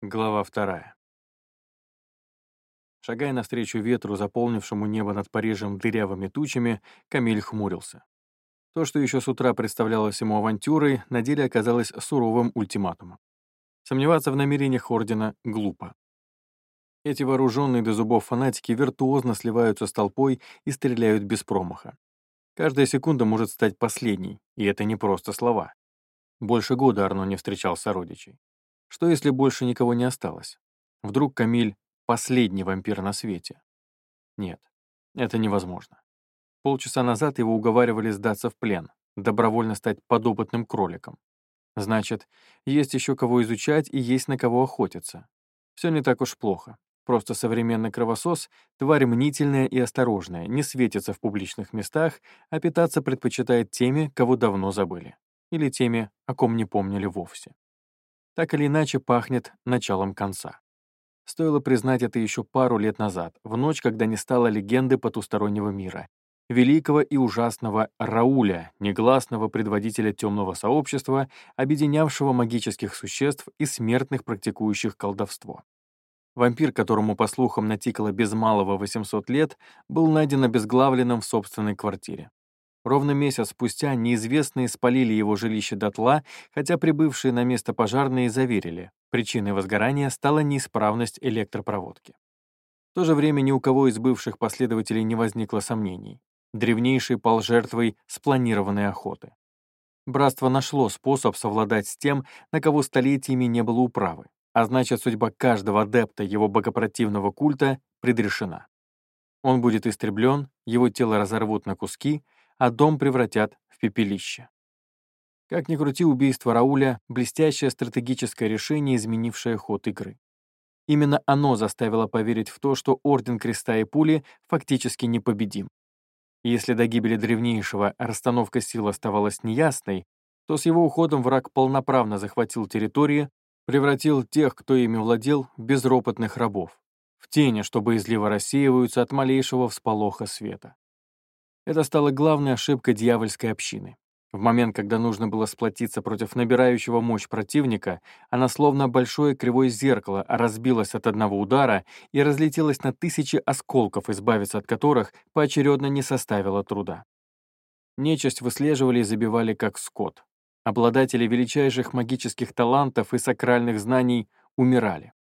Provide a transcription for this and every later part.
Глава вторая. Шагая навстречу ветру, заполнившему небо над Парижем дырявыми тучами, Камиль хмурился. То, что еще с утра представлялось ему авантюрой, на деле оказалось суровым ультиматумом. Сомневаться в намерениях Ордена глупо. Эти вооруженные до зубов фанатики виртуозно сливаются с толпой и стреляют без промаха. Каждая секунда может стать последней, и это не просто слова. Больше года Арно не встречал сородичей. Что, если больше никого не осталось? Вдруг Камиль — последний вампир на свете? Нет, это невозможно. Полчаса назад его уговаривали сдаться в плен, добровольно стать подопытным кроликом. Значит, есть еще кого изучать и есть на кого охотиться. Все не так уж плохо. Просто современный кровосос — тварь мнительная и осторожная, не светится в публичных местах, а питаться предпочитает теми, кого давно забыли. Или теми, о ком не помнили вовсе так или иначе пахнет началом конца. Стоило признать это еще пару лет назад, в ночь, когда не стало легенды потустороннего мира, великого и ужасного Рауля, негласного предводителя темного сообщества, объединявшего магических существ и смертных, практикующих колдовство. Вампир, которому, по слухам, натикало без малого 800 лет, был найден обезглавленным в собственной квартире. Ровно месяц спустя неизвестные спалили его жилище дотла, хотя прибывшие на место пожарные заверили, причиной возгорания стала неисправность электропроводки. В то же время ни у кого из бывших последователей не возникло сомнений. Древнейший пал жертвой спланированной охоты. Братство нашло способ совладать с тем, на кого столетиями не было управы, а значит, судьба каждого адепта его богопротивного культа предрешена. Он будет истреблен, его тело разорвут на куски — а дом превратят в пепелище. Как ни крути, убийство Рауля — блестящее стратегическое решение, изменившее ход игры. Именно оно заставило поверить в то, что Орден Креста и Пули фактически непобедим. если до гибели древнейшего расстановка сил оставалась неясной, то с его уходом враг полноправно захватил территории, превратил тех, кто ими владел, в безропотных рабов, в тени, что боязливо рассеиваются от малейшего всполоха света. Это стало главной ошибкой дьявольской общины. В момент, когда нужно было сплотиться против набирающего мощь противника, она словно большое кривое зеркало разбилась от одного удара и разлетелась на тысячи осколков, избавиться от которых поочередно не составило труда. Нечисть выслеживали и забивали как скот. Обладатели величайших магических талантов и сакральных знаний умирали.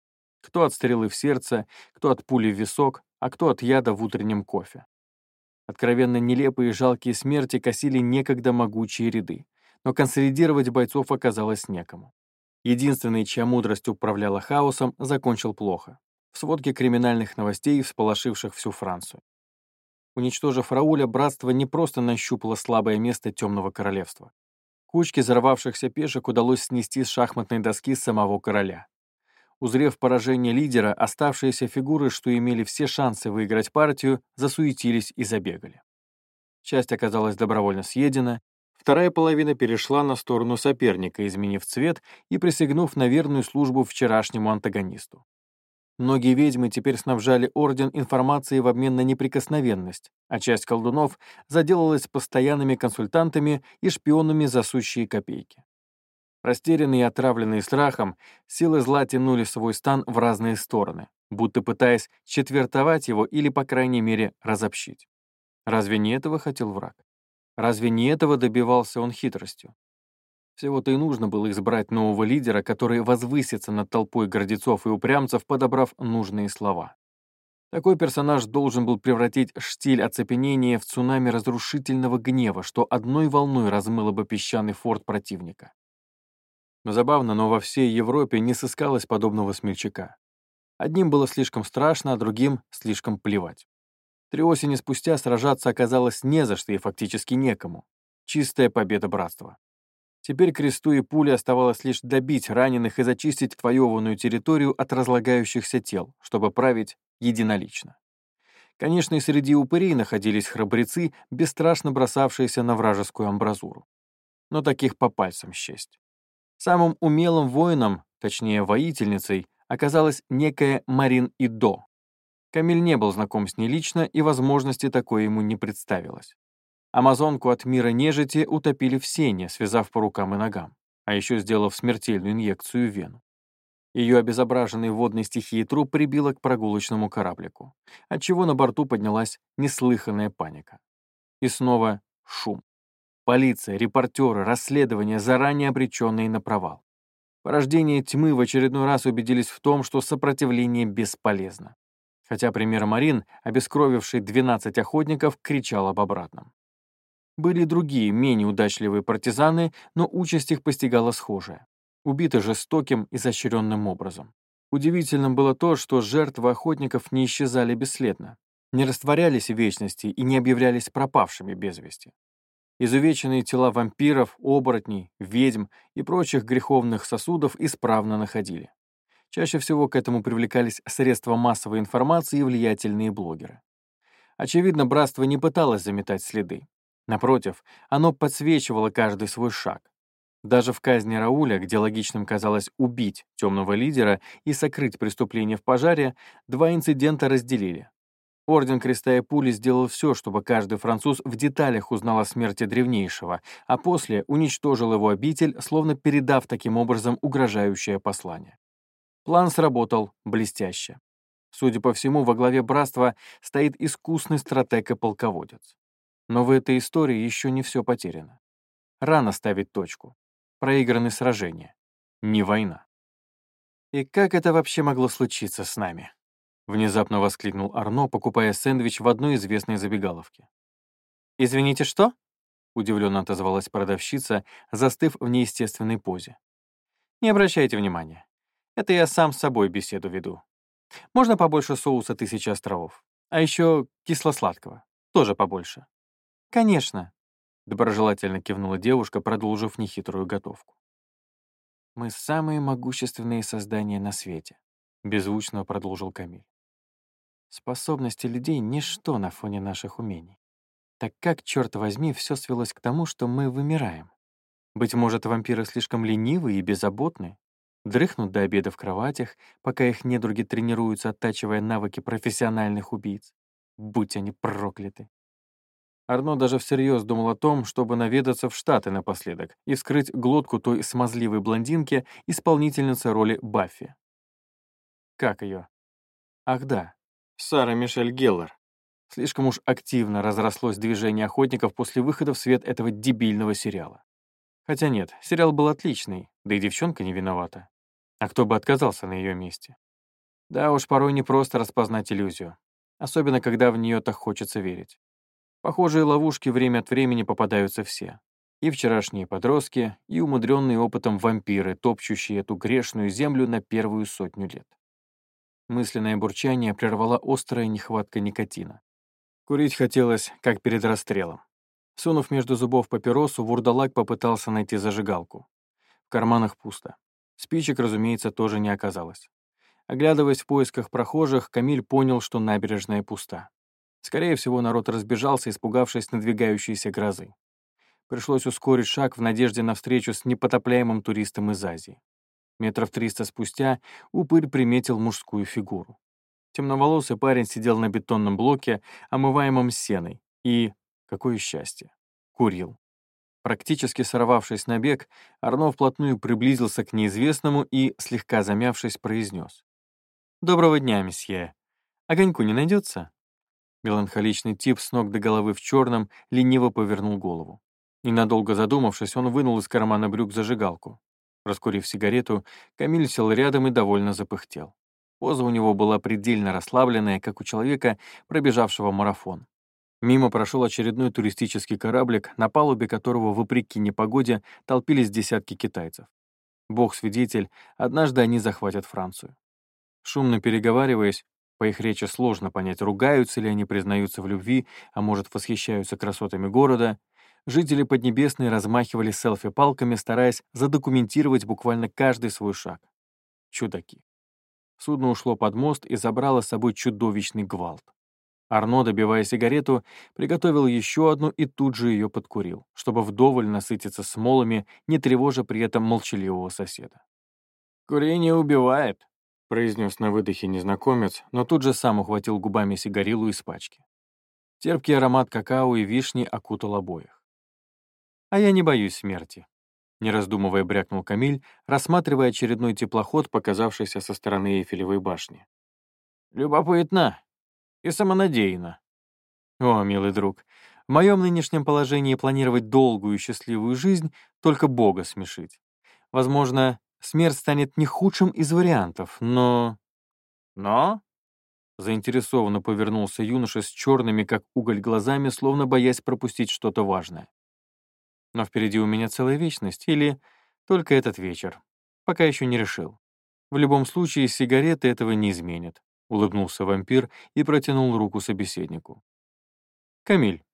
Кто от стрелы в сердце, кто от пули в висок, а кто от яда в утреннем кофе. Откровенно нелепые и жалкие смерти косили некогда могучие ряды, но консолидировать бойцов оказалось некому. Единственный, чья мудрость управляла хаосом, закончил плохо. В сводке криминальных новостей, всполошивших всю Францию. Уничтожив Рауля, братство не просто нащупало слабое место Темного Королевства. Кучке взорвавшихся пешек удалось снести с шахматной доски самого короля. Узрев поражение лидера, оставшиеся фигуры, что имели все шансы выиграть партию, засуетились и забегали. Часть оказалась добровольно съедена, вторая половина перешла на сторону соперника, изменив цвет и присягнув на верную службу вчерашнему антагонисту. Многие ведьмы теперь снабжали Орден информацией в обмен на неприкосновенность, а часть колдунов заделалась постоянными консультантами и шпионами за сущие копейки. Растерянные и отравленные страхом, силы зла тянули свой стан в разные стороны, будто пытаясь четвертовать его или, по крайней мере, разобщить. Разве не этого хотел враг? Разве не этого добивался он хитростью? Всего-то и нужно было избрать нового лидера, который возвысится над толпой гордецов и упрямцев, подобрав нужные слова. Такой персонаж должен был превратить штиль оцепенения в цунами разрушительного гнева, что одной волной размыло бы песчаный форт противника. Забавно, но во всей Европе не сыскалось подобного смельчака. Одним было слишком страшно, а другим — слишком плевать. Три осени спустя сражаться оказалось не за что и фактически некому. Чистая победа братства. Теперь кресту и пуле оставалось лишь добить раненых и зачистить отвоеванную территорию от разлагающихся тел, чтобы править единолично. Конечно, и среди упырей находились храбрецы, бесстрашно бросавшиеся на вражескую амбразуру. Но таких по пальцам счесть. Самым умелым воином, точнее воительницей, оказалась некая Марин Идо. Камиль не был знаком с ней лично, и возможности такой ему не представилось. Амазонку от мира нежити утопили в сене, связав по рукам и ногам, а еще сделав смертельную инъекцию в вену. Ее обезображенный водной стихией труп прибило к прогулочному кораблику, отчего на борту поднялась неслыханная паника. И снова шум. Полиция, репортеры, расследования, заранее обреченные на провал. Порождение тьмы в очередной раз убедились в том, что сопротивление бесполезно. Хотя пример Марин, обескровивший 12 охотников, кричал об обратном. Были другие, менее удачливые партизаны, но участь их постигала схожая убиты жестоким, изощренным образом. Удивительным было то, что жертвы охотников не исчезали бесследно, не растворялись в вечности и не объявлялись пропавшими без вести. Изувеченные тела вампиров, оборотней, ведьм и прочих греховных сосудов исправно находили. Чаще всего к этому привлекались средства массовой информации и влиятельные блогеры. Очевидно, братство не пыталось заметать следы. Напротив, оно подсвечивало каждый свой шаг, даже в казни Рауля, где логичным казалось убить темного лидера и сокрыть преступление в пожаре, два инцидента разделили. Орден Креста и Пули сделал все, чтобы каждый француз в деталях узнал о смерти древнейшего, а после уничтожил его обитель, словно передав таким образом угрожающее послание. План сработал блестяще. Судя по всему, во главе братства стоит искусный стратег и полководец. Но в этой истории еще не все потеряно. Рано ставить точку проиграны сражения. Не война. «И как это вообще могло случиться с нами?» Внезапно воскликнул Арно, покупая сэндвич в одной известной забегаловке. «Извините, что?» — удивленно отозвалась продавщица, застыв в неестественной позе. «Не обращайте внимания. Это я сам с собой беседу веду. Можно побольше соуса «Тысячи островов». А еще кисло-сладкого. Тоже побольше. «Конечно», Доброжелательно кивнула девушка, продолжив нехитрую готовку. «Мы самые могущественные создания на свете», — беззвучно продолжил Камиль. «Способности людей — ничто на фоне наших умений. Так как, черт возьми, все свелось к тому, что мы вымираем? Быть может, вампиры слишком ленивы и беззаботны, дрыхнут до обеда в кроватях, пока их недруги тренируются, оттачивая навыки профессиональных убийц. Будь они прокляты. Арно даже всерьез думал о том, чтобы наведаться в Штаты напоследок и вскрыть глотку той смазливой блондинки, исполнительницы роли Баффи. Как ее? Ах да, Сара Мишель Геллер. Слишком уж активно разрослось движение охотников после выхода в свет этого дебильного сериала. Хотя нет, сериал был отличный, да и девчонка не виновата. А кто бы отказался на ее месте? Да уж, порой не просто распознать иллюзию, особенно когда в нее так хочется верить. Похожие ловушки время от времени попадаются все. И вчерашние подростки, и умудренные опытом вампиры, топчущие эту грешную землю на первую сотню лет. Мысленное бурчание прервала острая нехватка никотина. Курить хотелось, как перед расстрелом. Сунув между зубов папиросу, вурдалак попытался найти зажигалку. В карманах пусто. Спичек, разумеется, тоже не оказалось. Оглядываясь в поисках прохожих, Камиль понял, что набережная пуста. Скорее всего, народ разбежался, испугавшись надвигающейся грозы. Пришлось ускорить шаг в надежде на встречу с непотопляемым туристом из Азии. Метров триста спустя упырь приметил мужскую фигуру. Темноволосый парень сидел на бетонном блоке, омываемом сеной, и, какое счастье, курил. Практически сорвавшись на бег, Арно вплотную приблизился к неизвестному и, слегка замявшись, произнес. «Доброго дня, месье. Огоньку не найдется?» Меланхоличный тип с ног до головы в черном лениво повернул голову. Ненадолго задумавшись, он вынул из кармана брюк зажигалку. Раскурив сигарету, Камиль сел рядом и довольно запыхтел. Поза у него была предельно расслабленная, как у человека, пробежавшего марафон. Мимо прошел очередной туристический кораблик, на палубе которого, вопреки непогоде, толпились десятки китайцев. Бог-свидетель, однажды они захватят Францию. Шумно переговариваясь, по их речи сложно понять, ругаются ли они, признаются в любви, а может, восхищаются красотами города. Жители Поднебесной размахивали селфи-палками, стараясь задокументировать буквально каждый свой шаг. Чудаки. Судно ушло под мост и забрало с собой чудовищный гвалт. Арно, добивая сигарету, приготовил еще одну и тут же ее подкурил, чтобы вдоволь насытиться смолами, не тревожа при этом молчаливого соседа. «Курение убивает», — произнес на выдохе незнакомец, но тут же сам ухватил губами сигарилу из пачки. Терпкий аромат какао и вишни окутал обоих. «А я не боюсь смерти», Не раздумывая, брякнул Камиль, рассматривая очередной теплоход, показавшийся со стороны Эйфелевой башни. «Любопытно и самонадеянно». «О, милый друг, в моем нынешнем положении планировать долгую и счастливую жизнь только Бога смешить. Возможно, смерть станет не худшим из вариантов, но...» «Но?» Заинтересованно повернулся юноша с черными, как уголь, глазами, словно боясь пропустить что-то важное. Но впереди у меня целая вечность, или только этот вечер. Пока еще не решил. В любом случае, сигареты этого не изменят. Улыбнулся вампир и протянул руку собеседнику. Камиль.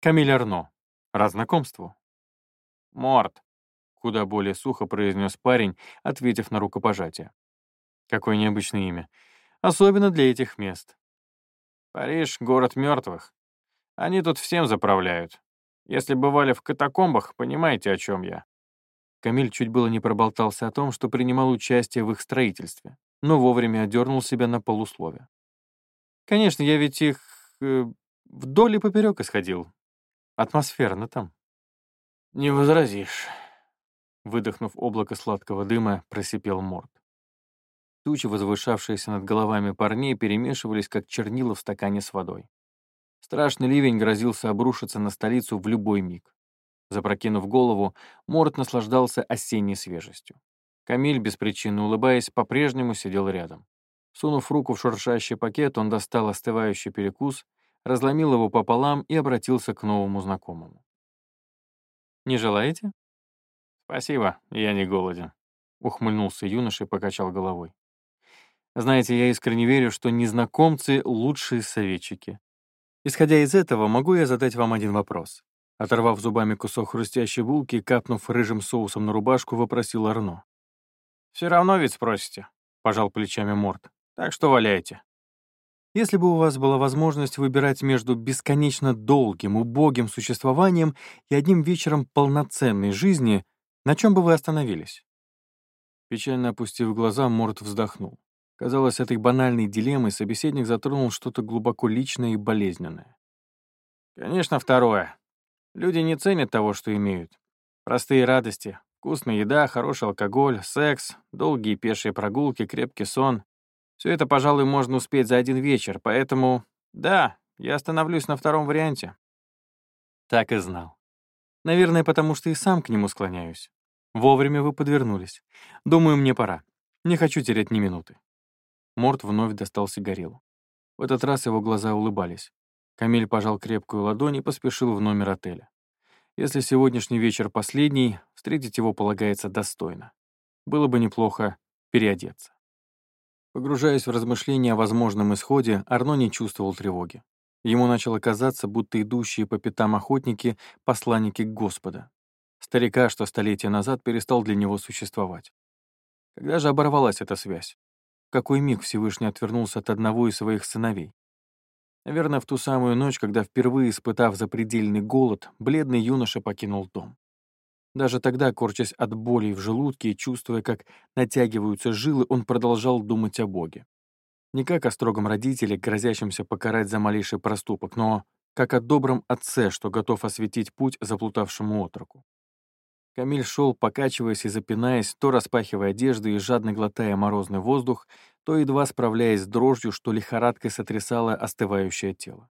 Камиль Арно. Рад знакомству. Морт. Куда более сухо произнес парень, ответив на рукопожатие. Какое необычное имя. Особенно для этих мест. Париж — город мертвых. Они тут всем заправляют. Если бывали в катакомбах, понимаете, о чем я». Камиль чуть было не проболтался о том, что принимал участие в их строительстве, но вовремя одернул себя на полусловие. «Конечно, я ведь их э, вдоль и поперек исходил. Атмосферно там». «Не возразишь», — выдохнув облако сладкого дыма, просипел Морд. Тучи, возвышавшиеся над головами парней, перемешивались, как чернила в стакане с водой. Страшный ливень грозился обрушиться на столицу в любой миг. Запрокинув голову, Морд наслаждался осенней свежестью. Камиль, беспричинно улыбаясь, по-прежнему сидел рядом. Сунув руку в шуршащий пакет, он достал остывающий перекус, разломил его пополам и обратился к новому знакомому. «Не желаете?» «Спасибо, я не голоден», — ухмыльнулся юноша и покачал головой. «Знаете, я искренне верю, что незнакомцы — лучшие советчики. Исходя из этого, могу я задать вам один вопрос?» Оторвав зубами кусок хрустящей булки, капнув рыжим соусом на рубашку, вопросил Арно. «Все равно ведь спросите», — пожал плечами Морд. «Так что валяйте». Если бы у вас была возможность выбирать между бесконечно долгим, убогим существованием и одним вечером полноценной жизни, на чем бы вы остановились? Печально опустив глаза, Морд вздохнул. Казалось, этой банальной дилеммой собеседник затронул что-то глубоко личное и болезненное. Конечно, второе. Люди не ценят того, что имеют. Простые радости, вкусная еда, хороший алкоголь, секс, долгие пешие прогулки, крепкий сон. Все это, пожалуй, можно успеть за один вечер, поэтому, да, я остановлюсь на втором варианте. Так и знал. Наверное, потому что и сам к нему склоняюсь. Вовремя вы подвернулись. Думаю, мне пора. Не хочу терять ни минуты. Морт вновь достал сигарелу. В этот раз его глаза улыбались. Камиль пожал крепкую ладонь и поспешил в номер отеля. Если сегодняшний вечер последний, встретить его полагается достойно. Было бы неплохо переодеться. Погружаясь в размышления о возможном исходе, Арно не чувствовал тревоги. Ему начало казаться, будто идущие по пятам охотники — посланники Господа. Старика, что столетия назад перестал для него существовать. Когда же оборвалась эта связь? Какой миг Всевышний отвернулся от одного из своих сыновей. Наверное, в ту самую ночь, когда, впервые испытав запредельный голод, бледный юноша покинул дом. Даже тогда, корчась от боли в желудке и чувствуя, как натягиваются жилы, он продолжал думать о Боге. Не как о строгом родителе, грозящемся покарать за малейший проступок, но как о добром отце, что готов осветить путь заплутавшему отроку. Камиль шел, покачиваясь и запинаясь, то распахивая одежду и жадно глотая морозный воздух, то едва справляясь с дрожью, что лихорадкой сотрясало остывающее тело.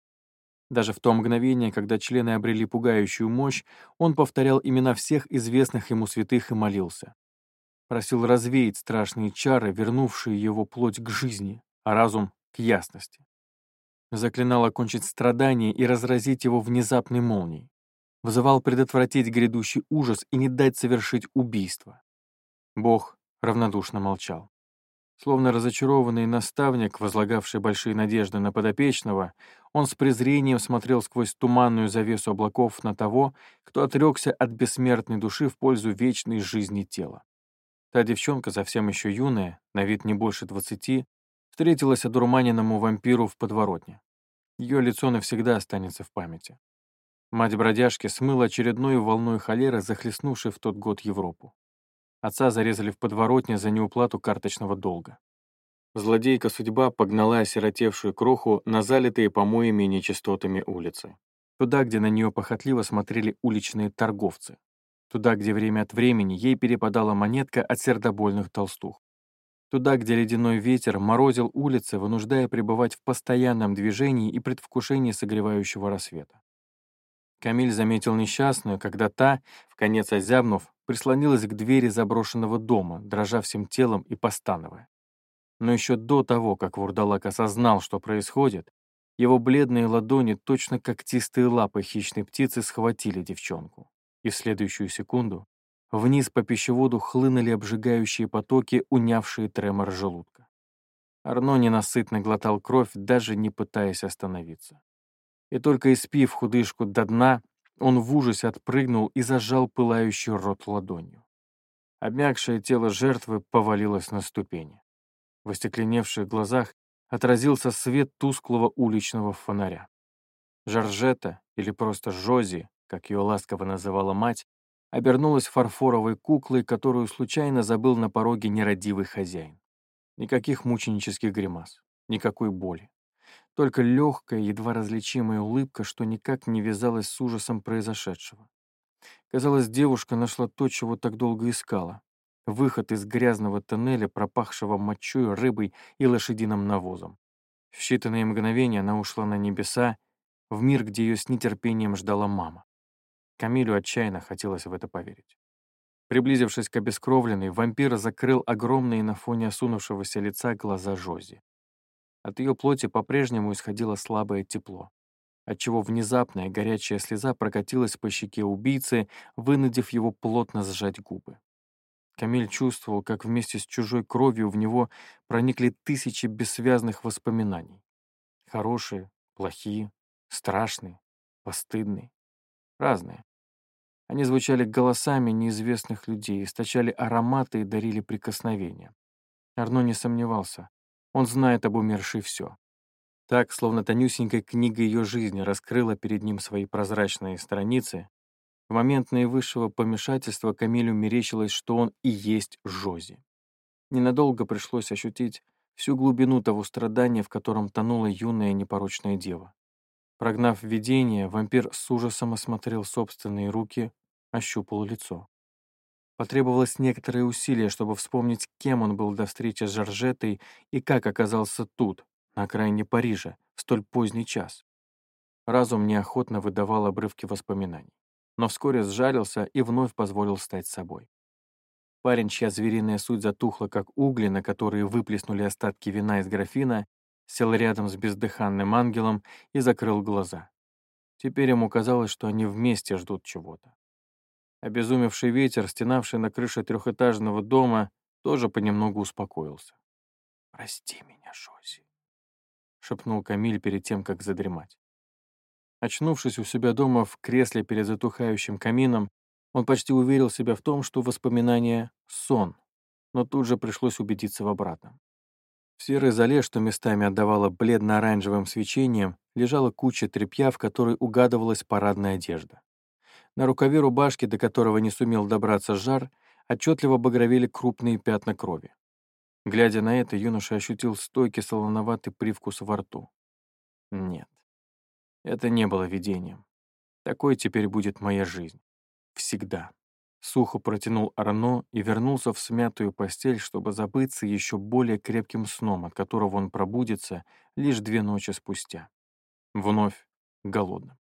Даже в то мгновение, когда члены обрели пугающую мощь, он повторял имена всех известных ему святых и молился. Просил развеять страшные чары, вернувшие его плоть к жизни, а разум — к ясности. Заклинал окончить страдания и разразить его внезапной молнией вызывал предотвратить грядущий ужас и не дать совершить убийство. Бог равнодушно молчал. Словно разочарованный наставник, возлагавший большие надежды на подопечного, он с презрением смотрел сквозь туманную завесу облаков на того, кто отрекся от бессмертной души в пользу вечной жизни тела. Та девчонка, совсем еще юная, на вид не больше двадцати, встретилась одурманенному вампиру в подворотне. Ее лицо навсегда останется в памяти. Мать бродяжки смыла очередной волной холеры, захлестнувшей в тот год Европу. Отца зарезали в подворотне за неуплату карточного долга. Злодейка судьба погнала осиротевшую кроху на залитые помоями и нечистотами улицы. Туда, где на нее похотливо смотрели уличные торговцы. Туда, где время от времени ей перепадала монетка от сердобольных толстух. Туда, где ледяной ветер морозил улицы, вынуждая пребывать в постоянном движении и предвкушении согревающего рассвета. Камиль заметил несчастную, когда та, в конец озябнув, прислонилась к двери заброшенного дома, дрожа всем телом и постановая. Но еще до того, как Вурдалак осознал, что происходит, его бледные ладони, точно когтистые лапы хищной птицы, схватили девчонку. И в следующую секунду вниз по пищеводу хлынули обжигающие потоки, унявшие тремор желудка. Арно ненасытно глотал кровь, даже не пытаясь остановиться и только испив худышку до дна, он в ужасе отпрыгнул и зажал пылающий рот ладонью. Обмякшее тело жертвы повалилось на ступени. В остекленевших глазах отразился свет тусклого уличного фонаря. Жоржета, или просто Жози, как ее ласково называла мать, обернулась фарфоровой куклой, которую случайно забыл на пороге нерадивый хозяин. Никаких мученических гримас, никакой боли. Только легкая, едва различимая улыбка, что никак не вязалась с ужасом произошедшего. Казалось, девушка нашла то, чего так долго искала. Выход из грязного тоннеля, пропахшего мочой, рыбой и лошадиным навозом. В считанные мгновения она ушла на небеса, в мир, где ее с нетерпением ждала мама. Камилю отчаянно хотелось в это поверить. Приблизившись к обескровленной, вампир закрыл огромные на фоне осунувшегося лица глаза Жози. От ее плоти по-прежнему исходило слабое тепло, отчего внезапная горячая слеза прокатилась по щеке убийцы, вынудив его плотно сжать губы. Камиль чувствовал, как вместе с чужой кровью в него проникли тысячи бессвязных воспоминаний. Хорошие, плохие, страшные, постыдные, разные. Они звучали голосами неизвестных людей, источали ароматы и дарили прикосновения. Арно не сомневался. Он знает об умершей все. Так, словно тонюсенькая книга ее жизни раскрыла перед ним свои прозрачные страницы, в момент наивысшего помешательства Камилю мерещилось, что он и есть Жози. Ненадолго пришлось ощутить всю глубину того страдания, в котором тонула юная непорочная дева. Прогнав видение, вампир с ужасом осмотрел собственные руки, ощупал лицо. Потребовалось некоторое усилие, чтобы вспомнить, кем он был до встречи с Жоржетой и как оказался тут, на окраине Парижа, в столь поздний час. Разум неохотно выдавал обрывки воспоминаний, но вскоре сжалился и вновь позволил стать собой. Парень, чья звериная суть затухла, как угли, на которые выплеснули остатки вина из графина, сел рядом с бездыханным ангелом и закрыл глаза. Теперь ему казалось, что они вместе ждут чего-то. Обезумевший ветер, стенавший на крыше трехэтажного дома, тоже понемногу успокоился. «Прости меня, Шози», — шепнул Камиль перед тем, как задремать. Очнувшись у себя дома в кресле перед затухающим камином, он почти уверил себя в том, что воспоминание — сон, но тут же пришлось убедиться в обратном. В серой зале, что местами отдавало бледно-оранжевым свечением, лежала куча тряпья, в которой угадывалась парадная одежда. На рукаве рубашки, до которого не сумел добраться жар, отчетливо багровели крупные пятна крови. Глядя на это, юноша ощутил стойкий солоноватый привкус во рту. Нет, это не было видением. Такой теперь будет моя жизнь. Всегда. Сухо протянул Арно и вернулся в смятую постель, чтобы забыться еще более крепким сном, от которого он пробудится лишь две ночи спустя. Вновь голодным.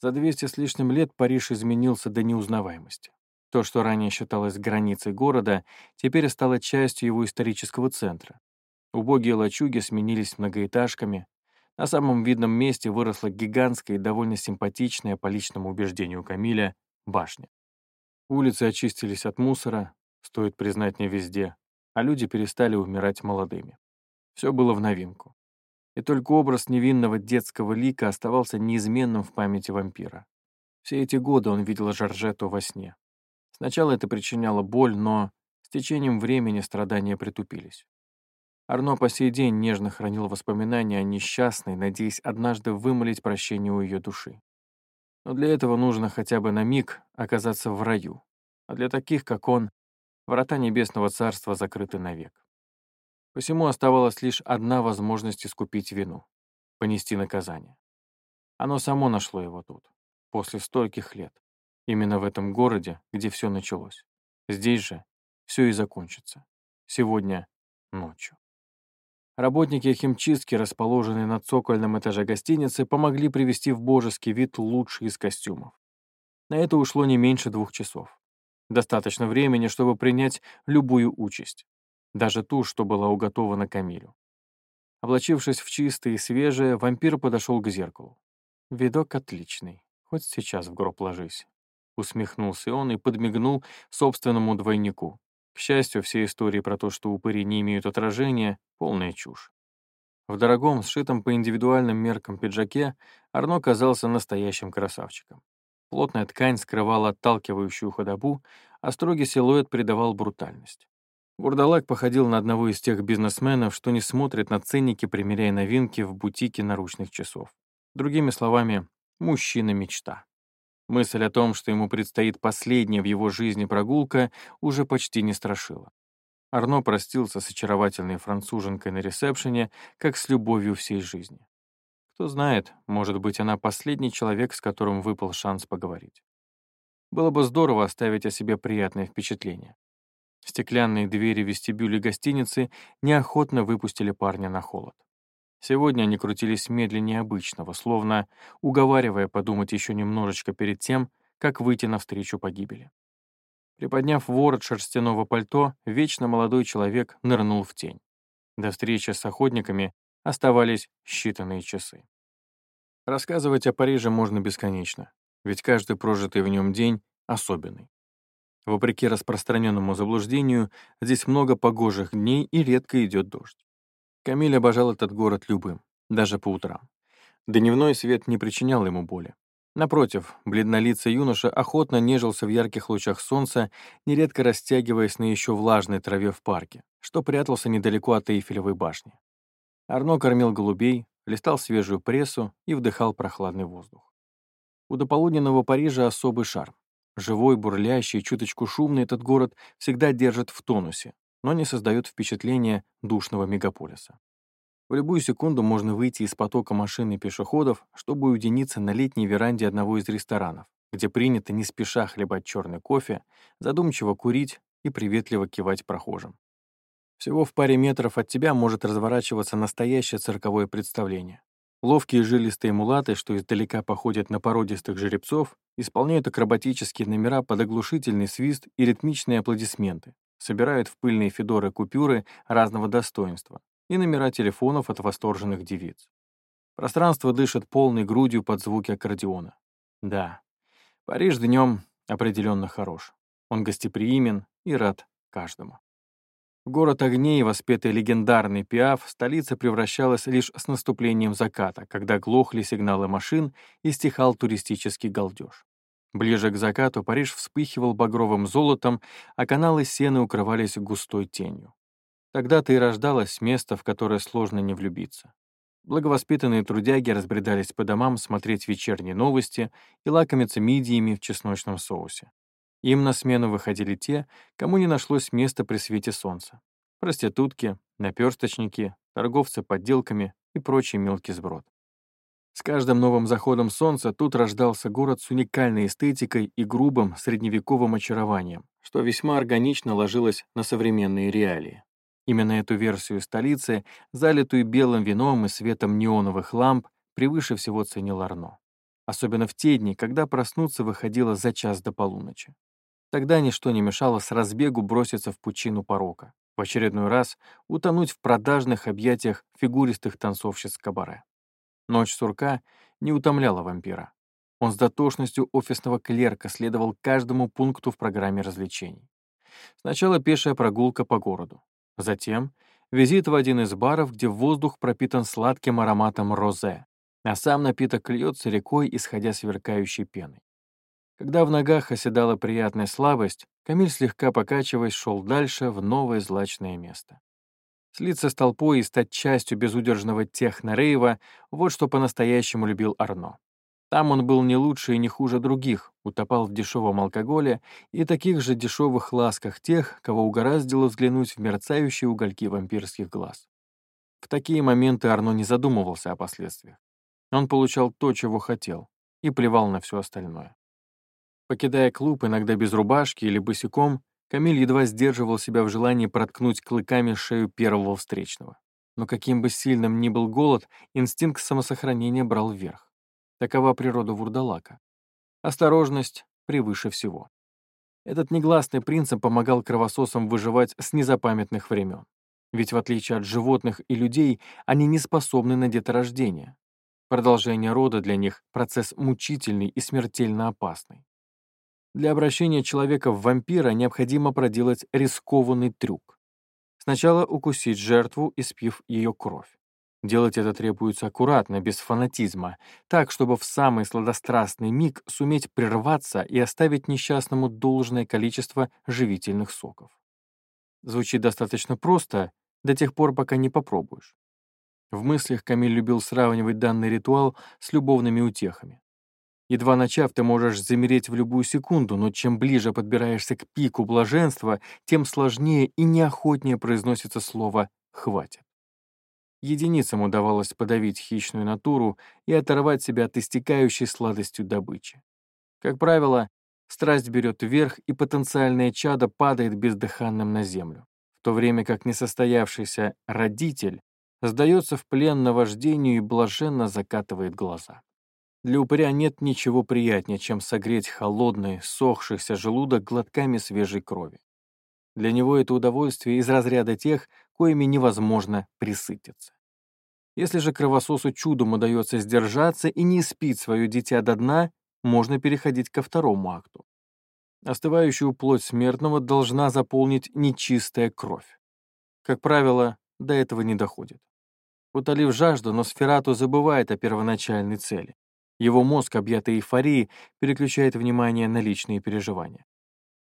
За 200 с лишним лет Париж изменился до неузнаваемости. То, что ранее считалось границей города, теперь стало частью его исторического центра. Убогие лачуги сменились многоэтажками. На самом видном месте выросла гигантская и довольно симпатичная, по личному убеждению Камиля, башня. Улицы очистились от мусора, стоит признать не везде, а люди перестали умирать молодыми. Все было в новинку и только образ невинного детского лика оставался неизменным в памяти вампира. Все эти годы он видел Жоржету во сне. Сначала это причиняло боль, но с течением времени страдания притупились. Арно по сей день нежно хранил воспоминания о несчастной, надеясь однажды вымолить прощение у ее души. Но для этого нужно хотя бы на миг оказаться в раю, а для таких, как он, врата Небесного Царства закрыты навек. Посему оставалась лишь одна возможность искупить вину — понести наказание. Оно само нашло его тут, после стольких лет. Именно в этом городе, где все началось. Здесь же все и закончится. Сегодня ночью. Работники химчистки, расположенные на цокольном этаже гостиницы, помогли привести в божеский вид лучший из костюмов. На это ушло не меньше двух часов. Достаточно времени, чтобы принять любую участь, даже ту, что была уготована Камилю. Облачившись в чистое и свежее, вампир подошел к зеркалу. Видок отличный, хоть сейчас в гроб ложись. Усмехнулся он и подмигнул собственному двойнику. К счастью, все истории про то, что упыри не имеют отражения, — полная чушь. В дорогом, сшитом по индивидуальным меркам пиджаке Арно казался настоящим красавчиком. Плотная ткань скрывала отталкивающую ходобу, а строгий силуэт придавал брутальность. Бурдалак походил на одного из тех бизнесменов, что не смотрят на ценники, примеряя новинки в бутике наручных часов. Другими словами, мужчина-мечта. Мысль о том, что ему предстоит последняя в его жизни прогулка, уже почти не страшила. Арно простился с очаровательной француженкой на ресепшене, как с любовью всей жизни. Кто знает, может быть, она последний человек, с которым выпал шанс поговорить. Было бы здорово оставить о себе приятное впечатление. Стеклянные двери вестибюля гостиницы неохотно выпустили парня на холод. Сегодня они крутились медленнее обычного, словно уговаривая подумать еще немножечко перед тем, как выйти навстречу погибели. Приподняв ворот шерстяного пальто, вечно молодой человек нырнул в тень. До встречи с охотниками оставались считанные часы. Рассказывать о Париже можно бесконечно, ведь каждый прожитый в нем день особенный. Вопреки распространенному заблуждению, здесь много погожих дней и редко идет дождь. Камиль обожал этот город любым, даже по утрам. Дневной свет не причинял ему боли. Напротив, бледнолицый юноша охотно нежился в ярких лучах солнца, нередко растягиваясь на еще влажной траве в парке, что прятался недалеко от Эйфелевой башни. Арно кормил голубей, листал свежую прессу и вдыхал прохладный воздух. У дополуденного Парижа особый шарм. Живой, бурлящий, чуточку шумный этот город всегда держит в тонусе, но не создает впечатления душного мегаполиса. В любую секунду можно выйти из потока машин и пешеходов, чтобы уединиться на летней веранде одного из ресторанов, где принято не спеша хлебать черный кофе, задумчиво курить и приветливо кивать прохожим. Всего в паре метров от тебя может разворачиваться настоящее цирковое представление. Ловкие жилистые мулаты, что издалека походят на породистых жеребцов, исполняют акробатические номера под оглушительный свист и ритмичные аплодисменты, собирают в пыльные федоры купюры разного достоинства и номера телефонов от восторженных девиц. Пространство дышит полной грудью под звуки аккордеона. Да, Париж днем определенно хорош. Он гостеприимен и рад каждому. Город огней, воспетый легендарный пиаф, столица превращалась лишь с наступлением заката, когда глохли сигналы машин и стихал туристический галдеж. Ближе к закату Париж вспыхивал багровым золотом, а каналы сены укрывались густой тенью. Тогда-то и рождалось место, в которое сложно не влюбиться. Благовоспитанные трудяги разбредались по домам смотреть вечерние новости и лакомиться мидиями в чесночном соусе. Им на смену выходили те, кому не нашлось места при свете солнца. Проститутки, наперсточники, торговцы подделками и прочий мелкий сброд. С каждым новым заходом солнца тут рождался город с уникальной эстетикой и грубым средневековым очарованием, что весьма органично ложилось на современные реалии. Именно эту версию столицы, залитую белым вином и светом неоновых ламп, превыше всего ценил Арно. Особенно в те дни, когда проснуться выходило за час до полуночи. Тогда ничто не мешало с разбегу броситься в пучину порока, в очередной раз утонуть в продажных объятиях фигуристых танцовщиц кабаре. Ночь сурка не утомляла вампира. Он с дотошностью офисного клерка следовал каждому пункту в программе развлечений. Сначала пешая прогулка по городу. Затем визит в один из баров, где воздух пропитан сладким ароматом розе, а сам напиток льется рекой, исходя сверкающей пеной. Когда в ногах оседала приятная слабость, Камиль, слегка покачиваясь, шел дальше в новое злачное место. Слиться с толпой и стать частью безудержного техно-рейва — вот что по-настоящему любил Арно. Там он был не лучше и не хуже других, утопал в дешевом алкоголе и таких же дешевых ласках тех, кого угораздило взглянуть в мерцающие угольки вампирских глаз. В такие моменты Арно не задумывался о последствиях. Он получал то, чего хотел, и плевал на все остальное. Покидая клуб, иногда без рубашки или босиком, Камиль едва сдерживал себя в желании проткнуть клыками шею первого встречного. Но каким бы сильным ни был голод, инстинкт самосохранения брал вверх. Такова природа вурдалака. Осторожность превыше всего. Этот негласный принцип помогал кровососам выживать с незапамятных времен. Ведь в отличие от животных и людей, они не способны на деторождение. Продолжение рода для них – процесс мучительный и смертельно опасный. Для обращения человека в вампира необходимо проделать рискованный трюк. Сначала укусить жертву, испив ее кровь. Делать это требуется аккуратно, без фанатизма, так, чтобы в самый сладострастный миг суметь прерваться и оставить несчастному должное количество живительных соков. Звучит достаточно просто, до тех пор, пока не попробуешь. В мыслях Камиль любил сравнивать данный ритуал с любовными утехами. Едва начав, ты можешь замереть в любую секунду, но чем ближе подбираешься к пику блаженства, тем сложнее и неохотнее произносится слово «хватит». Единицам удавалось подавить хищную натуру и оторвать себя от истекающей сладостью добычи. Как правило, страсть берет вверх, и потенциальное чадо падает бездыханным на землю, в то время как несостоявшийся родитель сдается в плен наваждению и блаженно закатывает глаза. Для упыря нет ничего приятнее, чем согреть холодный, сохшийся желудок глотками свежей крови. Для него это удовольствие из разряда тех, коими невозможно присытиться. Если же кровососу чудом удается сдержаться и не спить свое дитя до дна, можно переходить ко второму акту. Остывающую плоть смертного должна заполнить нечистая кровь. Как правило, до этого не доходит. Утолив жажду, Носферату забывает о первоначальной цели. Его мозг, объятый эйфорией, переключает внимание на личные переживания.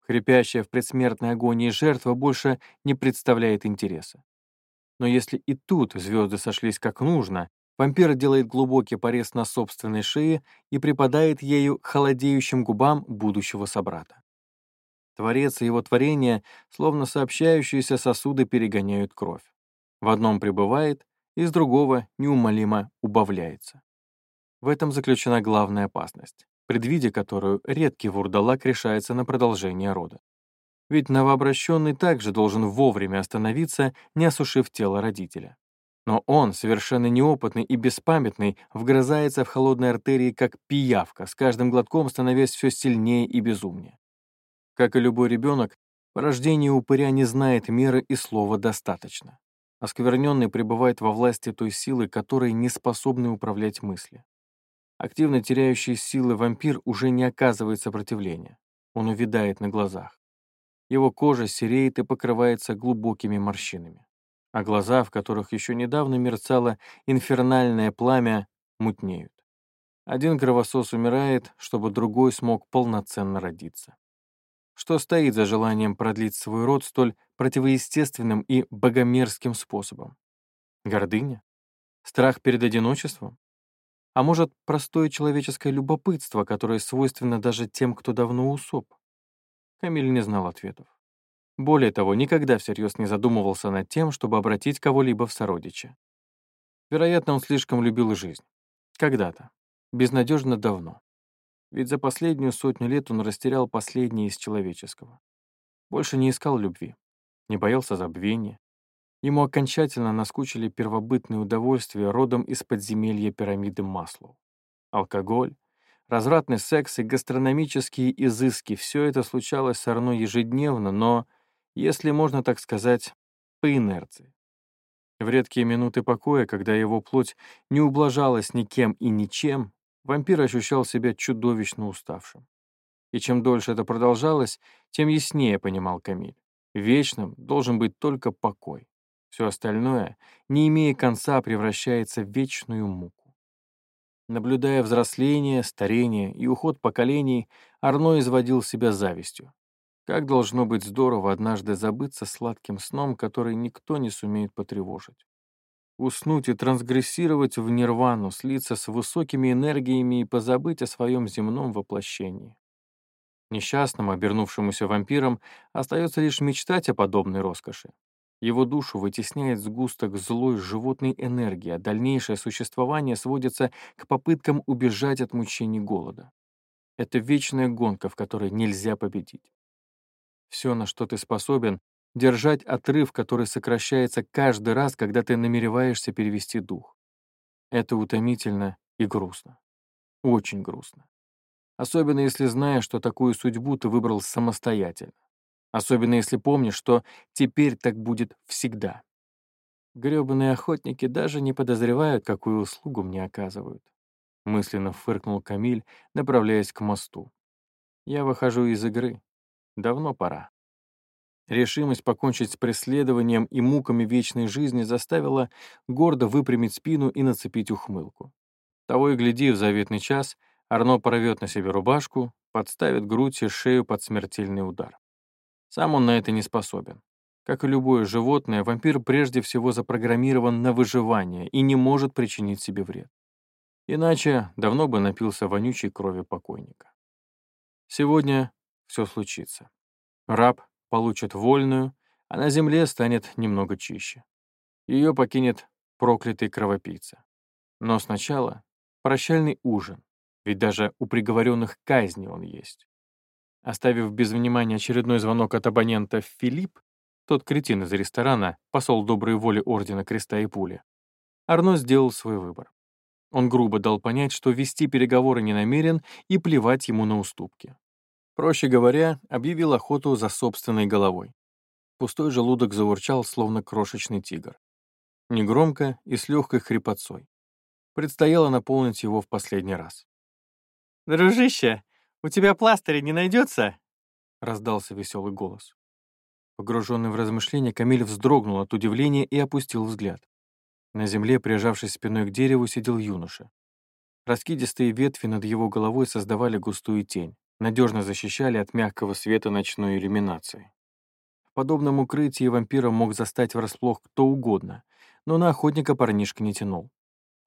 Хрипящая в предсмертной агонии жертва больше не представляет интереса. Но если и тут звезды сошлись как нужно, вампир делает глубокий порез на собственной шее и припадает ею к холодеющим губам будущего собрата. Творец и его творение, словно сообщающиеся сосуды, перегоняют кровь. В одном пребывает, из другого неумолимо убавляется. В этом заключена главная опасность, предвидя которую редкий вурдалак решается на продолжение рода. Ведь новообращенный также должен вовремя остановиться, не осушив тело родителя. Но он, совершенно неопытный и беспамятный, вгрызается в холодные артерии, как пиявка, с каждым глотком становясь все сильнее и безумнее. Как и любой ребенок, рождение упыря не знает меры и слова «достаточно». Оскверненный пребывает во власти той силы, которой не способны управлять мысли. Активно теряющий силы вампир уже не оказывает сопротивления. Он увядает на глазах. Его кожа сереет и покрывается глубокими морщинами, а глаза, в которых еще недавно мерцало инфернальное пламя, мутнеют. Один кровосос умирает, чтобы другой смог полноценно родиться. Что стоит за желанием продлить свой род столь противоестественным и богомерзким способом? Гордыня? Страх перед одиночеством? А может, простое человеческое любопытство, которое свойственно даже тем, кто давно усоп? Камиль не знал ответов. Более того, никогда всерьез не задумывался над тем, чтобы обратить кого-либо в сородича. Вероятно, он слишком любил жизнь. Когда-то. Безнадежно давно. Ведь за последнюю сотню лет он растерял последнее из человеческого. Больше не искал любви, не боялся забвения. Ему окончательно наскучили первобытные удовольствия родом из подземелья пирамиды Маслоу. Алкоголь, Развратный секс и гастрономические изыски — все это случалось с Арно ежедневно, но, если можно так сказать, по инерции. В редкие минуты покоя, когда его плоть не ублажалась никем и ничем, вампир ощущал себя чудовищно уставшим. И чем дольше это продолжалось, тем яснее понимал Камиль. Вечным должен быть только покой. Все остальное, не имея конца, превращается в вечную муку. Наблюдая взросление, старение и уход поколений, Арно изводил себя завистью. Как должно быть здорово однажды забыться сладким сном, который никто не сумеет потревожить. Уснуть и трансгрессировать в нирвану, слиться с высокими энергиями и позабыть о своем земном воплощении. Несчастному, обернувшемуся вампиром, остается лишь мечтать о подобной роскоши. Его душу вытесняет сгусток злой животной энергии, а дальнейшее существование сводится к попыткам убежать от мучений голода. Это вечная гонка, в которой нельзя победить. Все, на что ты способен, держать отрыв, который сокращается каждый раз, когда ты намереваешься перевести дух. Это утомительно и грустно. Очень грустно. Особенно если знаешь, что такую судьбу ты выбрал самостоятельно. Особенно если помнишь, что теперь так будет всегда. Грёбаные охотники даже не подозревают, какую услугу мне оказывают. Мысленно фыркнул Камиль, направляясь к мосту. Я выхожу из игры. Давно пора. Решимость покончить с преследованием и муками вечной жизни заставила гордо выпрямить спину и нацепить ухмылку. Того и гляди, в заветный час Арно порвет на себе рубашку, подставит грудь и шею под смертельный удар. Сам он на это не способен. Как и любое животное, вампир прежде всего запрограммирован на выживание и не может причинить себе вред. Иначе давно бы напился вонючей крови покойника. Сегодня все случится. Раб получит вольную, а на земле станет немного чище. Ее покинет проклятый кровопийца. Но сначала прощальный ужин, ведь даже у приговоренных казни он есть. Оставив без внимания очередной звонок от абонента Филипп, тот кретин из ресторана, посол доброй воли Ордена Креста и Пули, Арно сделал свой выбор. Он грубо дал понять, что вести переговоры не намерен и плевать ему на уступки. Проще говоря, объявил охоту за собственной головой. Пустой желудок заурчал, словно крошечный тигр. Негромко и с легкой хрипотцой. Предстояло наполнить его в последний раз. «Дружище, у тебя пластыря не найдется?» — раздался веселый голос. Погруженный в размышления, Камиль вздрогнул от удивления и опустил взгляд. На земле, прижавшись спиной к дереву, сидел юноша. Раскидистые ветви над его головой создавали густую тень надежно защищали от мягкого света ночной иллюминации. В подобном укрытии вампира мог застать врасплох кто угодно, но на охотника парнишка не тянул.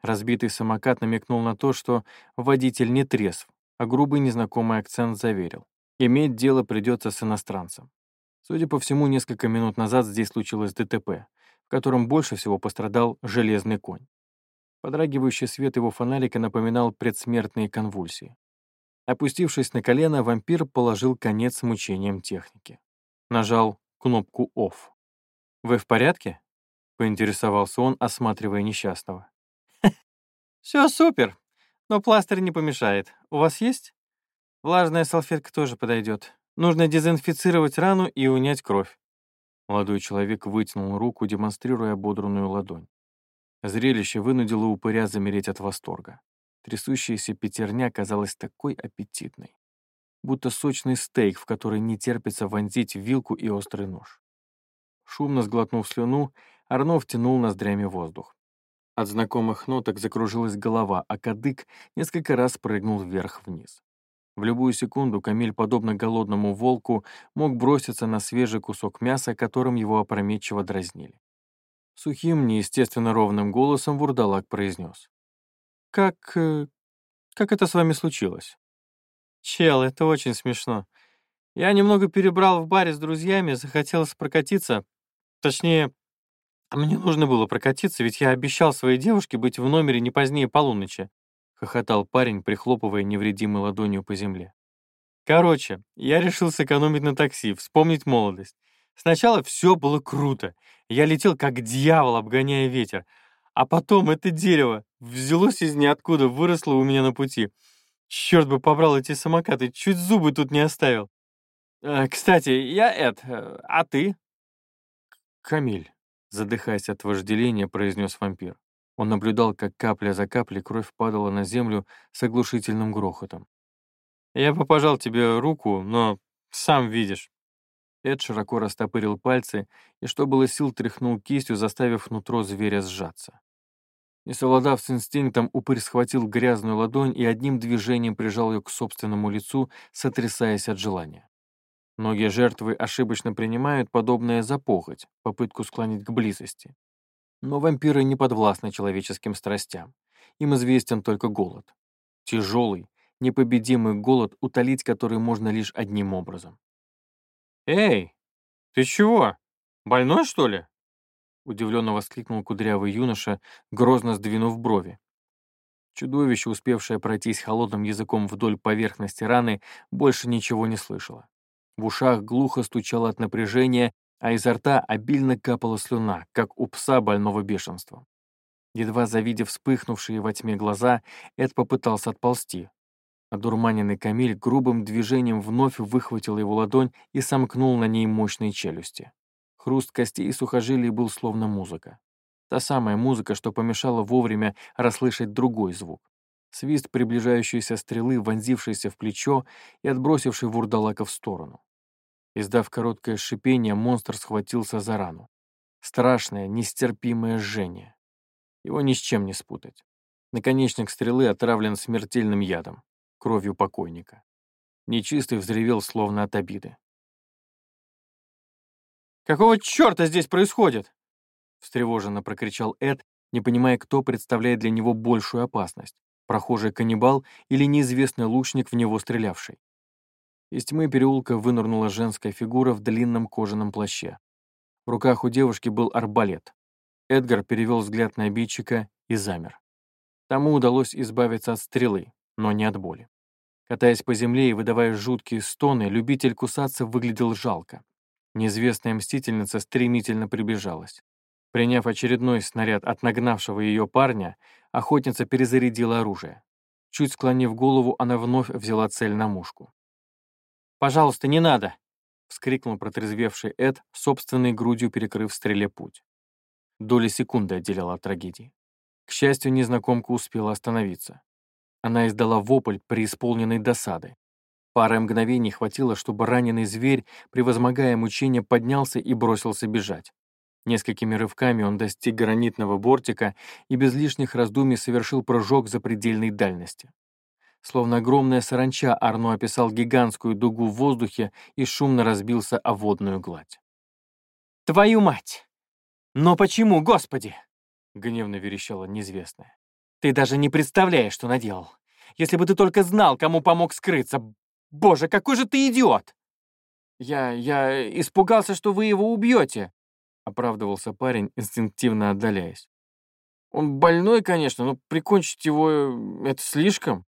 Разбитый самокат намекнул на то, что водитель не трезв, а грубый незнакомый акцент заверил. Иметь дело придется с иностранцем. Судя по всему, несколько минут назад здесь случилось ДТП, в котором больше всего пострадал железный конь. Подрагивающий свет его фонарика напоминал предсмертные конвульсии. Опустившись на колено, вампир положил конец мучениям техники. Нажал кнопку «Off». «Вы в порядке?» — поинтересовался он, осматривая несчастного. «Все супер, но пластырь не помешает. У вас есть?» «Влажная салфетка тоже подойдет. Нужно дезинфицировать рану и унять кровь». Молодой человек вытянул руку, демонстрируя ободранную ладонь. Зрелище вынудило упыря замереть от восторга. Трясущаяся пятерня казалась такой аппетитной, будто сочный стейк, в который не терпится вонзить вилку и острый нож. Шумно сглотнув слюну, Арно втянул ноздрями воздух. От знакомых ноток закружилась голова, а кадык несколько раз прыгнул вверх-вниз. В любую секунду Камиль, подобно голодному волку, мог броситься на свежий кусок мяса, которым его опрометчиво дразнили. Сухим, неестественно ровным голосом вурдалак произнес. Как... Э, как это с вами случилось? Чел, это очень смешно. Я немного перебрал в баре с друзьями, захотелось прокатиться. Точнее, мне нужно было прокатиться, ведь я обещал своей девушке быть в номере не позднее полуночи. Хохотал парень, прихлопывая невредимой ладонью по земле. Короче, я решил сэкономить на такси, вспомнить молодость. Сначала все было круто. Я летел как дьявол, обгоняя ветер. А потом это дерево взялось из ниоткуда, выросло у меня на пути. Черт бы побрал эти самокаты, чуть зубы тут не оставил. Э, кстати, я Эд, э, а ты? Камиль, задыхаясь от вожделения, произнес вампир. Он наблюдал, как капля за каплей кровь падала на землю с оглушительным грохотом. «Я бы пожал тебе руку, но сам видишь». Эд широко растопырил пальцы и, что было сил, тряхнул кистью, заставив нутро зверя сжаться. Не совладав с инстинктом, упырь схватил грязную ладонь и одним движением прижал ее к собственному лицу, сотрясаясь от желания. Многие жертвы ошибочно принимают подобное за похоть, попытку склонить к близости. Но вампиры не подвластны человеческим страстям. Им известен только голод. Тяжелый, непобедимый голод, утолить который можно лишь одним образом. «Эй, ты чего? Больной, что ли?» удивленно воскликнул кудрявый юноша, грозно сдвинув брови. Чудовище, успевшее пройтись холодным языком вдоль поверхности раны, больше ничего не слышало. В ушах глухо стучало от напряжения, а изо рта обильно капала слюна, как у пса больного бешенства. Едва завидев вспыхнувшие во тьме глаза, Эд попытался отползти. Одурманенный Камиль грубым движением вновь выхватил его ладонь и сомкнул на ней мощные челюсти. Хруст костей и сухожилий был словно музыка. Та самая музыка, что помешала вовремя расслышать другой звук. Свист приближающейся стрелы, вонзившейся в плечо и отбросившей вурдалака в сторону. Издав короткое шипение, монстр схватился за рану. Страшное, нестерпимое жжение. Его ни с чем не спутать. Наконечник стрелы отравлен смертельным ядом, кровью покойника. Нечистый взревел, словно от обиды. «Какого черта здесь происходит?» встревоженно прокричал Эд, не понимая, кто представляет для него большую опасность — прохожий каннибал или неизвестный лучник, в него стрелявший. Из тьмы переулка вынырнула женская фигура в длинном кожаном плаще. В руках у девушки был арбалет. Эдгар перевел взгляд на обидчика и замер. Тому удалось избавиться от стрелы, но не от боли. Катаясь по земле и выдавая жуткие стоны, любитель кусаться выглядел жалко. Неизвестная мстительница стремительно приближалась. Приняв очередной снаряд от нагнавшего ее парня, охотница перезарядила оружие. Чуть склонив голову, она вновь взяла цель на мушку. «Пожалуйста, не надо!» — вскрикнул протрезвевший Эд, собственной грудью перекрыв стреле путь. Доля секунды отделяла от трагедии. К счастью, незнакомка успела остановиться. Она издала вопль, преисполненной досады. Пары мгновений хватило, чтобы раненый зверь, превозмогая мучения, поднялся и бросился бежать. Несколькими рывками он достиг гранитного бортика и без лишних раздумий совершил прыжок за предельной дальности. Словно огромная саранча, Арно описал гигантскую дугу в воздухе и шумно разбился о водную гладь. «Твою мать! Но почему, Господи?» — гневно верещала неизвестная. «Ты даже не представляешь, что наделал. Если бы ты только знал, кому помог скрыться. Боже, какой же ты идиот!» «Я... я испугался, что вы его убьете», — оправдывался парень, инстинктивно отдаляясь. «Он больной, конечно, но прикончить его — это слишком».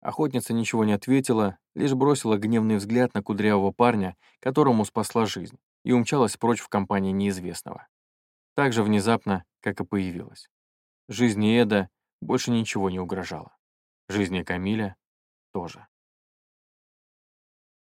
Охотница ничего не ответила, лишь бросила гневный взгляд на кудрявого парня, которому спасла жизнь, и умчалась прочь в компании неизвестного. Так же внезапно, как и появилась. Жизни Эда больше ничего не угрожало. Жизни Камиля тоже.